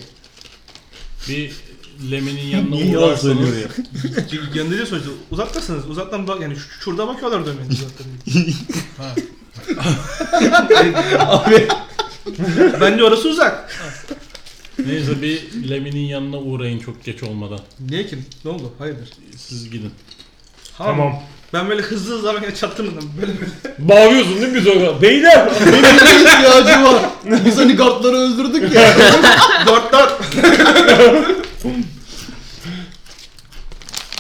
Bir Lemi'nin yanına Niye yalan uğrarsanız söylüyor <laughs> ya? Yanında sonuçta uzaktasınız. Uzaktan bak yani şu- şurada bakıyorlar dönmeyin uzaktan. <laughs> Ha. <laughs> Abi Bence orası uzak. Neyse bir Lemi'nin yanına uğrayın çok geç olmadan. Niye ki? Ne oldu? Hayırdır? Siz gidin. Tamam. Ben böyle hızlı hızlı ama çattırmadım. Böyle böyle. <laughs> Bağırıyorsun değil mi biz orada? Beyler! benim ihtiyacım var. Biz hani kartları öldürdük ya. <laughs> dört.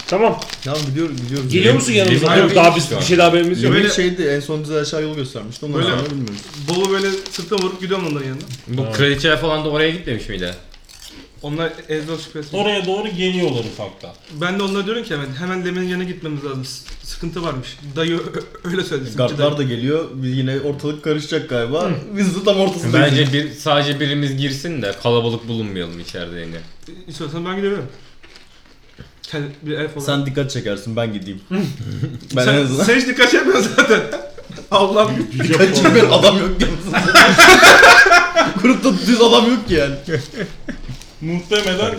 tamam. Tamam gidiyoruz gidiyoruz. Geliyor musun yanımıza? Yok daha biz bir şey daha haberimiz yok. Yemin Böyle- şeydi en son bize aşağı yol göstermişti. Ondan Böyle- sonra bilmiyoruz. Bolu böyle sırtına vurup gidiyorum onların yanına. Bu Evet. kraliçeler falan da oraya gitmemiş miydi? Onlar Ezreal şüphesi. Oraya doğru geliyorlar ufaktan. Ben de onlara diyorum ki hemen, hemen Lemen'in yanına gitmemiz lazım. S- Sıkıntı varmış. Dayı ö- öyle söyledi. Sıkıntı dayı. da geliyor. Biz yine ortalık karışacak galiba. Biz de tam ortasındayız. Bence bir sadece birimiz girsin de kalabalık bulunmayalım içeride yine. İstiyorsan ben gidebilirim. Kendi bir elf olarak. Sen dikkat çekersin ben gideyim. <laughs> ben sen, en azından sen hiç dikkat çekmiyorsun zaten. <laughs> Allah'ım. dikkat çekmeyen adam yok ki. <laughs> Grupta düz adam yok ki yani. Muhtemelen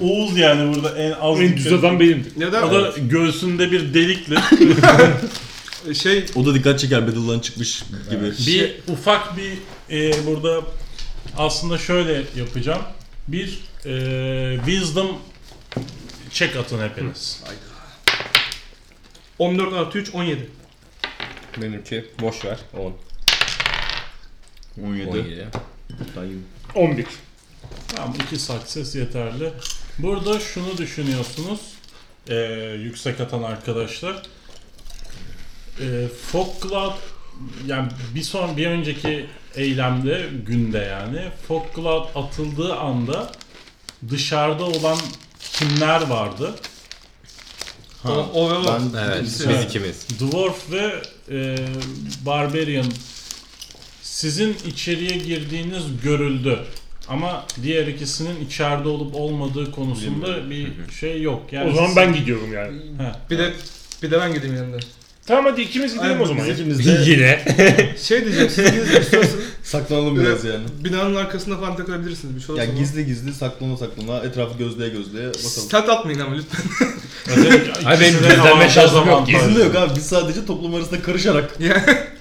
Oğuz yani burada en az En düz adam benimdir. Neden? O da göğsünde bir delikle <laughs> Şey O da dikkat çeker Battle'dan çıkmış gibi. bir ufak bir e, burada aslında şöyle yapacağım. Bir e, wisdom check atın hepiniz. 14 artı 3 17. Benimki boş ver. 10. 17. 17. Dayı. 11. Tamam iki success yeterli. Burada şunu düşünüyorsunuz. e, yüksek atan arkadaşlar. E, Fog Cloud yani bir son bir önceki eylemde günde yani Fog Cloud atıldığı anda dışarıda olan kimler vardı? O, o o. Ben Evet, biz ikimiz. Dwarf ve e, Barbarian sizin içeriye girdiğiniz görüldü. Ama diğer ikisinin içeride olup olmadığı konusunda bir şey yok. Yani o zaman ben gidiyorum yani. Heh. Bir de bir de ben gideyim yanında. Tamam hadi ikimiz gidelim Aynen, o zaman. biz ikimiz de Yine. <laughs> Şey diyeceğim siz gidin istiyorsanız saklanalım biraz yani. binanın arkasında falan takılabilirsiniz bir şey Ya olursa. gizli gizli saklana saklana etrafı gözleye gözleye bakalım. Stealth atmayın ama lütfen. <laughs> Ay, benim de avantaj şansım yok. Gizli yok abi biz sadece toplum arasında karışarak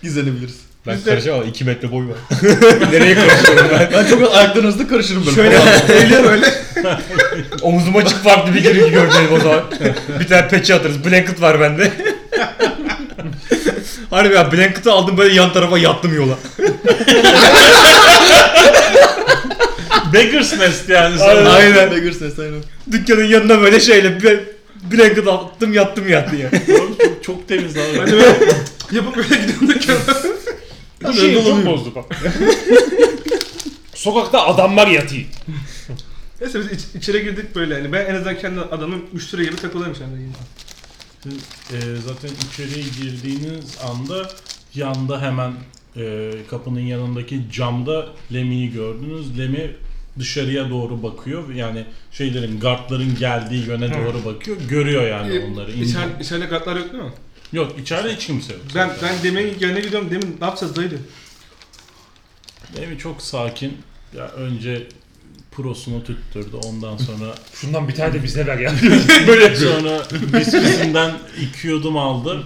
gizlenebiliriz. Ben Biz de- karışamam. 2 metre boy var. <laughs> Nereye konuşuyorum ben? Ben çok ayakların arasında karışırım böyle. şöyle eğiliyor <laughs> böyle. <laughs> Omuzuma açık farklı bir giriş göreceğiz o zaman. bir tane peçe atarız. Blanket var bende. Harbi ya blanket'ı aldım böyle yan tarafa yattım yola. Beggar's Nest yani. Aynen. sana. Aynen. Beggar ses aynen. Dükkanın yanına böyle şeyle bir blanket attım yattım yattı ya. çok, çok temiz abi. Ben de böyle yapıp böyle gidiyorum dükkana. Bu şeyi çok bozdu bak. <laughs> Sokakta adamlar yatıyor. Neyse biz iç- içeri girdik böyle yani. Ben en azından kendi adamım müşteri gibi takılıyormuş yani. Siz, e, zaten içeriye girdiğiniz anda yanda hemen e, kapının yanındaki camda Lemi'yi gördünüz. Lemi dışarıya doğru bakıyor. Yani şeylerin, guardların geldiği yöne doğru bakıyor. Görüyor yani onları. İndi- İçer, içeride kartlar yok değil mi? Yok içeride hiç kimse yok. Ben ben demin yanına gidiyorum. Demin ne yapacağız dayı. Lemi çok sakin. Ya önce prosunu tüttürdü. Ondan sonra <laughs> Şundan bir tane de bize ver ya. <laughs> böyle yapıyor. Sonra viskisinden iki yudum aldı.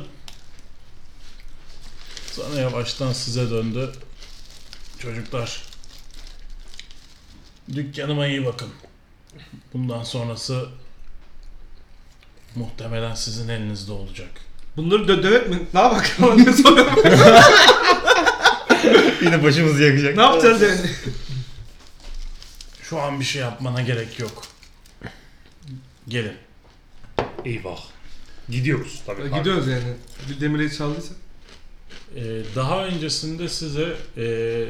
Sonra yavaştan size döndü. Çocuklar. Dükkanıma iyi bakın. Bundan sonrası muhtemelen sizin elinizde olacak. Bunları dö dövet mi? Ne yapak? <laughs> soruyorum. <laughs> Yine başımızı yakacak. ne yapacağız yani? Şu an bir şey yapmana gerek yok. Gelin. Eyvah. Gidiyoruz tabii. Gidiyoruz yani. Bir demiri çaldıysa. Ee, daha öncesinde size e,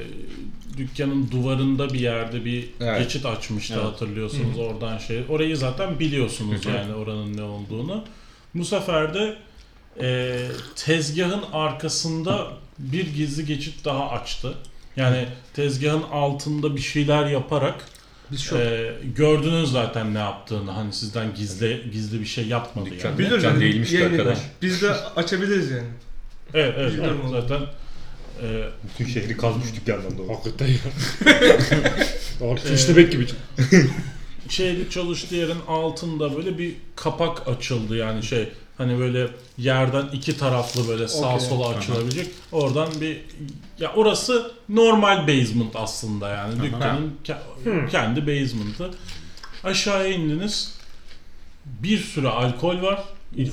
dükkanın duvarında bir yerde bir Evet. geçit açmıştı Evet. hatırlıyorsunuz oradan şey. Orayı zaten biliyorsunuz yani oranın ne olduğunu. Bu sefer de e, tezgahın arkasında bir gizli geçit daha açtı. Yani tezgahın altında bir şeyler yaparak Biz şu e, gördünüz zaten ne yaptığını. Hani sizden gizli gizli bir şey yapmadı Dükkan- yani. Dükkan yani. Yayını- arkadaş. Biz de açabiliriz yani. Evet, evet, evet. zaten e, Bütün şehri kazmış dükkandan doğru. Hakikaten ya. <laughs> Abi köstebek gibi. <laughs> şeyde çalıştığı yerin altında böyle bir kapak açıldı yani şey hani böyle yerden iki taraflı böyle sağa Okey. sola açılabilecek. Oradan bir ya orası normal basement aslında yani dükkanın ke- kendi basement'ı. Aşağıya indiniz. Bir sürü alkol var.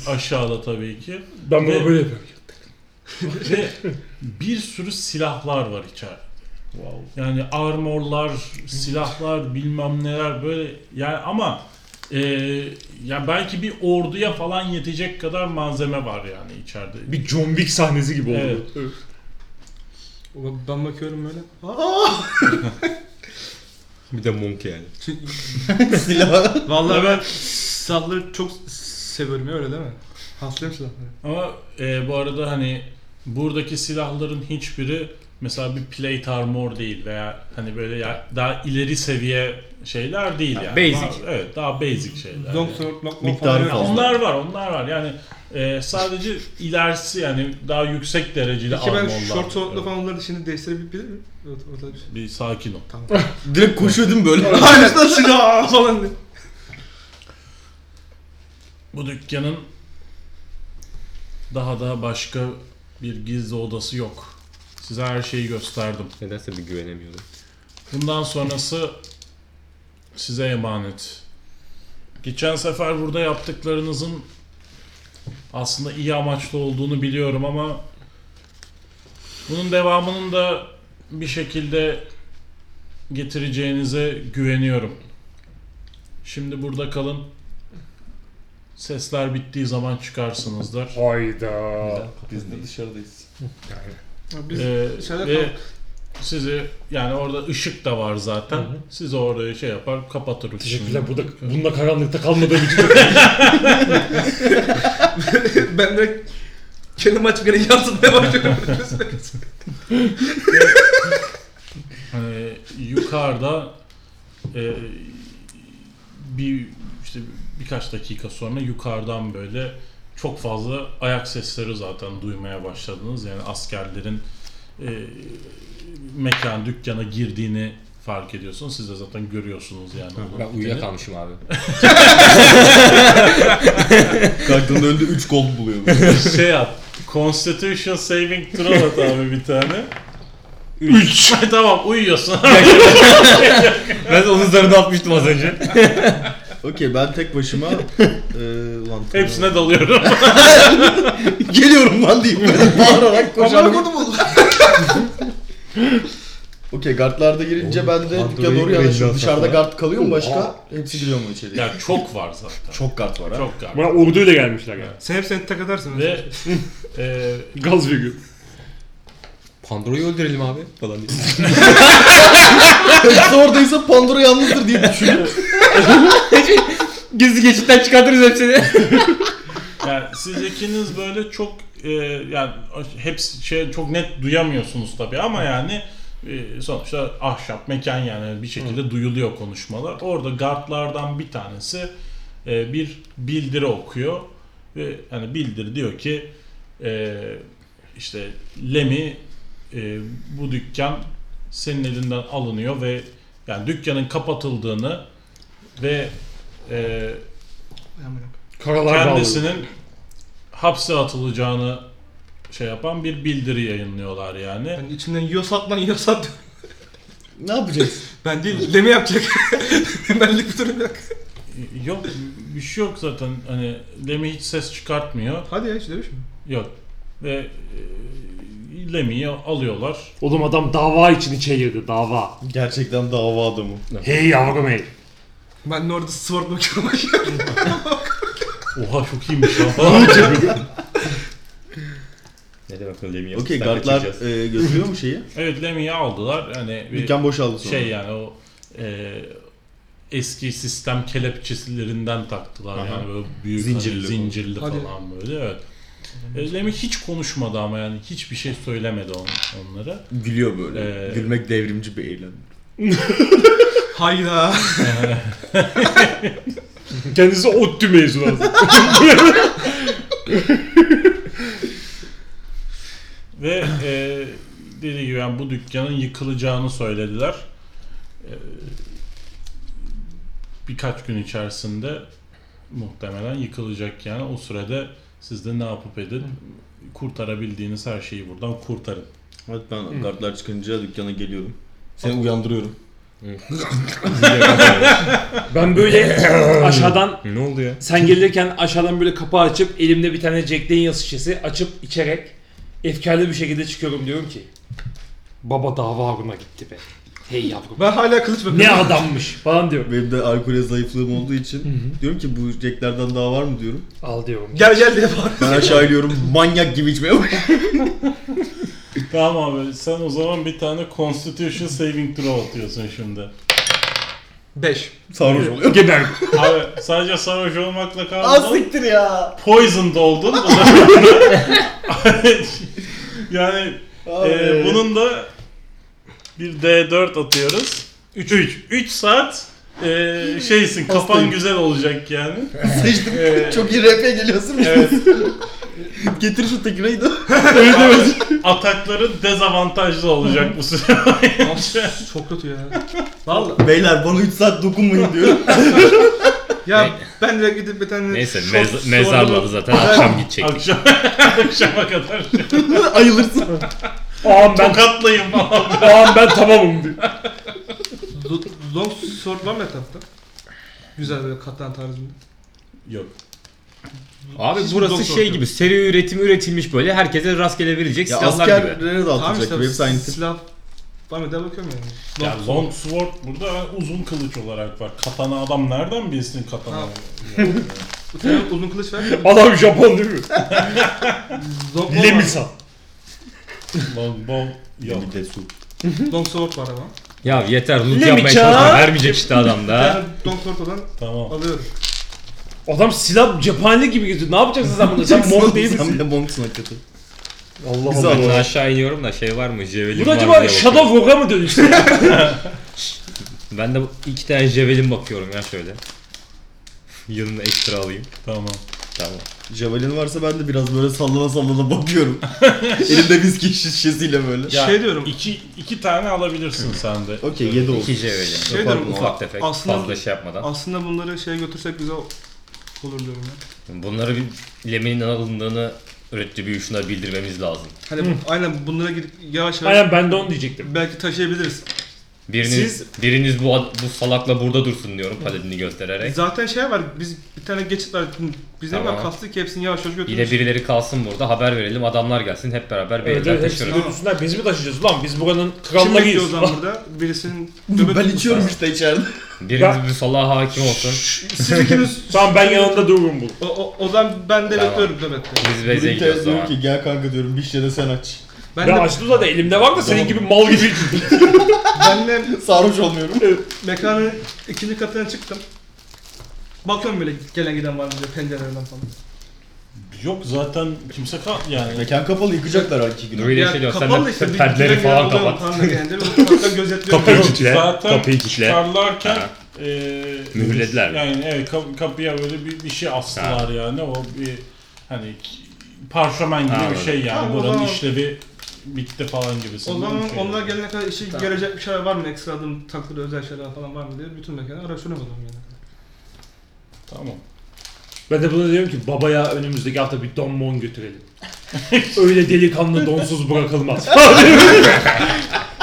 Aşağıda tabii ki. Ben bunu böyle yapıyorum. <laughs> Ve bir sürü silahlar var içeride. Yani armorlar, silahlar, bilmem neler böyle yani ama e, ya belki bir orduya falan yetecek kadar malzeme var yani içeride. Bir John Wick sahnesi gibi oldu. Evet. Ben bakıyorum böyle. <laughs> Bir de monk yani. <laughs> Silah. Vallahi ben silahları çok seviyorum ya öyle değil mi? Hastayım silahları. Ama e, bu arada hani buradaki silahların hiçbiri mesela bir plate armor değil veya hani böyle ya daha ileri seviye şeyler değil yani. basic. Daha- evet, daha basic şeyler. Long yani. sword, long, Miktarı falan. Onlar var, onlar var. Yani e, sadece ilerisi yani daha yüksek dereceli Peki ben armorlar. short sword'la falan onları şimdi değiştirebilir miyim? Evet, ortada bir şey. Bir sakin ol. Tamam. <laughs> Direkt koşuyor değil mi böyle? <laughs> Aynen silah falan diye. Bu dükkanın daha da başka bir gizli odası yok. Size her şeyi gösterdim. Nedense bir güvenemiyorum. Bundan sonrası size emanet. Geçen sefer burada yaptıklarınızın aslında iyi amaçlı olduğunu biliyorum ama bunun devamının da bir şekilde getireceğinize güveniyorum. Şimdi burada kalın. Sesler bittiği zaman çıkarsınızlar. Hayda. Biz de dışarıdayız. Biz Ee, ve sizi yani orada ışık da var zaten. Hı hı. Sizi orada şey yapar kapatır ışığı. Teşekkürler. Bu da, bununla karanlıkta kalmadığım için <laughs> ben de kendimi açıp gene yansıtmaya başlıyorum. <laughs> Hani yukarıda e, bir işte birkaç dakika sonra yukarıdan böyle çok fazla ayak sesleri zaten duymaya başladınız. Yani askerlerin e, mekan dükkana girdiğini fark ediyorsunuz. Siz de zaten görüyorsunuz yani. onu. Ben uyuyakalmışım abi. <laughs> Kalktığında önünde 3 gold buluyor. şey yap. Constitution saving throw at abi bir tane. 3. <laughs> tamam uyuyorsun. <laughs> ben de onun zarını atmıştım az önce. Okey ben tek başıma eee <laughs> ulan Hepsine dalıyorum. <laughs> geliyorum lan diyeyim böyle <laughs> bağırarak koşarak. Okey guardlarda girince ben de dükkana doğru yanaşıyorum. Dışarıda guard kalıyor mu başka? Hepsi giriyor mu içeriye? ya çok var zaten. Çok guard var ha. Çok galiba. Bana orduyla gelmişler yani. Sen hep seni tak atarsın. Ve e, Gaz figür. Pandora'yı öldürelim abi falan diye. Hepsi oradaysa Pandora yalnızdır diye düşünüyorum. <laughs> Gizli geçitten çıkartırız hepsini. <laughs> yani siz ikiniz böyle çok e, yani hepsi şey çok net duyamıyorsunuz tabii ama yani e, sonuçta ahşap mekan yani bir şekilde duyuluyor konuşmalar. Orada guardlardan bir tanesi e, bir bildiri okuyor ve hani bildiri diyor ki e, işte Lemi e, bu dükkan senin elinden alınıyor ve yani dükkanın kapatıldığını ve e, Karalar bağlı. kendisinin hapse atılacağını şey yapan bir bildiri yayınlıyorlar yani. Yani içimden yosat lan yosat. ne yapacağız? <laughs> Ben değil, Lemi yapacak. <laughs> Benlik bir durum yok. Yok bir şey yok zaten hani Lemmy hiç ses çıkartmıyor. Hadi ya hiç demiş mi? Yok. Ve e, Lemmy'yi alıyorlar. Oğlum adam dava için içe girdi dava. Gerçekten dava adamı. Hey yavrum hey. Ben de orada sword bakıyorum. Oha çok iyiymiş ya. <laughs> Ne demek öyle mi Okey guardlar e, götürüyor mu şeyi? <laughs> Evet Lemmy'yi aldılar. Hani bir Dükkan boşaldı sonra. şey yani o e, eski sistem kelepçelerinden taktılar Aha. yani böyle büyük Zincirli zincirli, falan. zincirli Hadi. falan böyle evet. E, Lemmy hiç konuşmadı ama yani hiçbir şey söylemedi on, onlara. Gülüyor böyle. Ee, Gülmek devrimci bir eylem. <laughs> Hayda. <laughs> Kendisi ODTÜ mezunu aslında. <laughs> Ve e, dediği gibi yani bu dükkanın yıkılacağını söylediler. E, birkaç gün içerisinde muhtemelen yıkılacak yani. O sürede siz de ne yapıp edin kurtarabildiğiniz her şeyi buradan kurtarın. Hadi ben guardlar çıkınca dükkana geliyorum. Seni uyandırıyorum. <laughs> Ben böyle aşağıdan Ne oldu ya? sen gelirken aşağıdan böyle kapı açıp elimde bir tane Jack Daniels şişesi açıp içerek efkarlı bir şekilde çıkıyorum diyorum ki Baba dava uğruna gitti be. Hey yavrum. Ben hala kılıç bakıyorum. Ne adammış falan diyorum. Benim de alkole zayıflığım olduğu için diyorum ki bu Jack'lerden daha var mı diyorum. Al diyorum. Gel gel diye bağır. Ben aşağı iniyorum manyak gibi içmeye. <laughs> <laughs> Tamam abi sen o zaman bir tane Constitution Saving Throw atıyorsun şimdi. 5. Sarhoş oluyor. Geber. <laughs> Abi sadece sarhoş olmakla Az kalmadın. siktir ya. Poisoned oldun. <laughs> Bu da- yani e, bunun da bir D4 atıyoruz. 3 3 3 saat e, şeysin kafan güzel olacak yani. Sıçtım. Ee, Çok iyi rap'e geliyorsun. Evet. <laughs> Getir şu tekirayı da. <laughs> Atakları dezavantajlı olacak bu süre. Çok kötü ya. Valla. Beyler bana 3 saat dokunmayın diyorum. <laughs> Ya ben direkt gidip bir tane Neyse şort- mez- mezarladı zaten akşam gidecektik. Akşam akşama kadar Ayılırsın. Ağam ben, tokatlayın falan. ağam ben tamamım diyor. Lo- Long sword var mı etrafta? Güzel böyle katan tarzında. Yok. Abi Hiç burası şey yok. gibi seri üretimi üretilmiş böyle herkese rastgele verilecek Ya silahlar gibi. askerlere de Tamam işte gibi. Silah var mı diye bakıyorum yani. Ya long sword burada uzun kılıç olarak var. Katana adam nereden bilsin katana? Tane <laughs> uzun kılıç ver. Adam Japon değil mi? <laughs> Long, long, long bow yok. De long sword var ama. Ya yeter loot Ne yapmaya biçim? çalışma vermeyecek işte adam Bir da. tane olan Tamam. alıyorum. Adam silah cephane gibi geziyor. Ne yapacaksın sen bunu? Sen <laughs> mor değil Sen misin? de monksun hakikaten. Allah Bizi Ben de Allah. aşağı iniyorum da şey var mı? Javelin Bu da var mı acaba diye bakıyorum. Shadow War'a mı dönüştü? <laughs> Ben de iki tane javelin bakıyorum ya şöyle. Yanına ekstra alayım. Tamam. Tamam. Javelin varsa ben de biraz böyle sallana sallana bakıyorum. <laughs> Elimde viski şişesiyle böyle. Ya, Şey diyorum. iki, iki tane alabilirsin sen de. Okey 7 olsun. İki javelin. Şey diyorum, Ufak tefek. Aslında- Fazla şey yapmadan. Aslında bunları şeye götürsek güzel olur diyorum ya. Bunları bir Lemin'in alındığını Retribution'a bildirmemiz lazım. Hani bu- aynen bunlara gidip yavaş yavaş Aynen ben de onu diyecektim. belki taşıyabiliriz. Biriniz Siz- biriniz bu ad- bu salakla burada dursun diyorum paladini göstererek. Zaten şey var biz bir tane geçit var. Biz ne Tamam. var kastık ki hepsini yavaş yavaş götürürüz. Yine birileri kalsın burada haber verelim adamlar gelsin hep beraber bir Evet, yerden evet, hepsini taşırız. götürsünler. Biz mi taşıyacağız ulan? Biz buranın Kim bekliyor o krallarıyız. zaman burada? Birisinin <laughs> Ben tutmuş. içiyorum işte içeride. Biriniz bir salağa hakim olsun. Siz ikiniz <laughs> Tamam ben yanında dururum bu. o, o, o zaman ben de Tamam. bekliyorum Demet'te. Biz gidiyoruz o zaman. ki gel kanka diyorum bir şişe de sen aç. Ben Ben de, açtım zaten elimde var da senin gibi mal gibi. <laughs> ben de Sarhoş olmuyorum. mekanın ikinci katına çıktım. Bakıyorum böyle gelen giden var mı diye pencerelerden falan. Yok zaten kimse kal yani. Mekan kapalı yıkacaklar her iki gün. Ya şey diyor sen kapalı de işte, bir- giren falan oluyor kapat. Falan da gelince bir <laughs> ufaktan gözetliyorum. Kapıyı Yok, zaten kapıyı kilitle. çıkarlarken Ha. e, Mühürlediler mi? Yani evet kap- kapıya böyle bir, bir şey astılar yani o bir hani ki- parşömen gibi Anladım. bir şey yani Tamam, o buranın zaman- işlevi bitti falan gibisinden O zaman şey. onlar gelene kadar işi gelecek bir şeyler var mı? Ekstra adım takılı özel şeyler falan var mı diye bütün mekanı araştırıyorum o zaman yani. Tamam. Ben de buna diyorum ki babaya önümüzdeki hafta bir don mon götürelim. <laughs> Öyle delikanlı donsuz bırakılmaz. <laughs>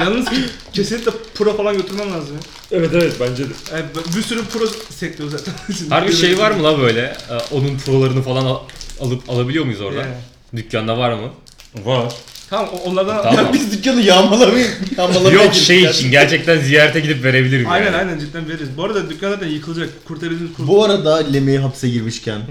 Yalnız kesinlikle pro falan götürmem lazım ya. evet evet bence de. Yani bir sürü pro sektör zaten. <laughs> Harbi şey var mı la böyle? Ee, Onun prolarını falan al- alıp alabiliyor muyuz orada? Yani. Dükkanda var mı? Var. Tamam o- onlardan Tamam. Ya biz dükkanı yağmalamayın. Yağmalamaya Yok şey için gerçekten ziyarete gidip verebilirim Aynen yani. aynen cidden veririz. Bu arada dükkan zaten yıkılacak. Kurtarabildiğimiz kurt. Bu arada Lemmy hapse girmişken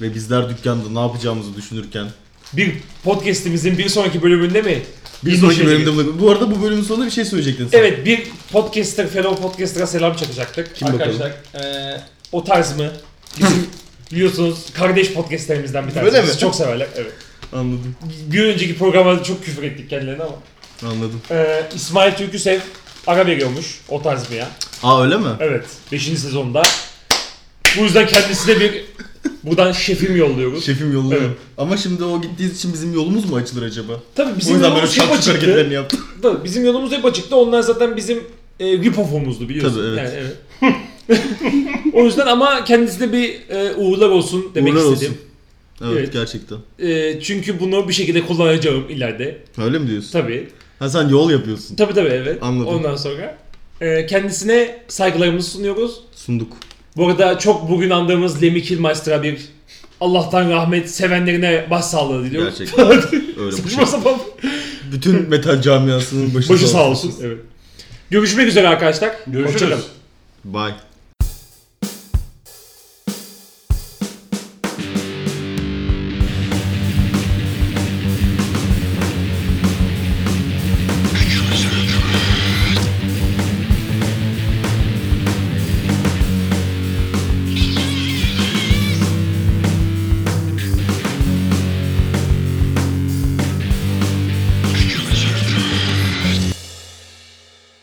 ve bizler dükkanda ne yapacağımızı düşünürken bir podcast'imizin bir sonraki bölümünde mi? Bir Yeni sonraki bölümde bu- Bu arada bu bölümün sonunda bir şey söyleyecektin sen. Evet bir podcaster, fellow podcaster'a selam çakacaktık. Kim bakalım? Arkadaşlar eee, o tarz mı? Bizim <laughs> biliyorsunuz kardeş podcastlerimizden bir tanesi. Öyle mi? Bizi çok severler. Evet. Anladım. Bir önceki programda çok küfür ettik kendilerine ama. Anladım. Eee İsmail Türküsev ara veriyormuş o tarz bir ya. Aa öyle mi? Evet 5. sezonda. Bu yüzden kendisine bir buradan şefim yolluyoruz. Şefim yolluyor. Evet. Ama şimdi o gittiği için bizim yolumuz mu açılır acaba? Tabii o bizim yüzden böyle yolumuz hep açıktı. hareketlerini yaptım. <laughs> Tabii bizim yolumuz hep açıktı. Onlar zaten bizim e, rip-off'umuzdu biliyorsun. Tabii, evet. Yani, evet. <laughs> o yüzden ama kendisine bir e, uğurlar olsun demek Uğurlar istedim. olsun. Evet, Evet. gerçekten. E, çünkü bunu bir şekilde kullanacağım ileride. Öyle mi diyorsun? Tabii. Ha sen yol yapıyorsun. Tabii tabii evet. Anladım. Ondan sonra e, kendisine saygılarımızı sunuyoruz. Sunduk. Bu arada çok bugün andığımız Lemmy Kilmister'a bir Allah'tan rahmet sevenlerine başsağlığı diliyoruz. Gerçekten. <laughs> Öyle bu şey. Saçma sapan. Bütün metal camiasının başı, Başı sağ olsun. Evet. Görüşmek üzere arkadaşlar. Görüşürüz. Hoşçakalın. Bye.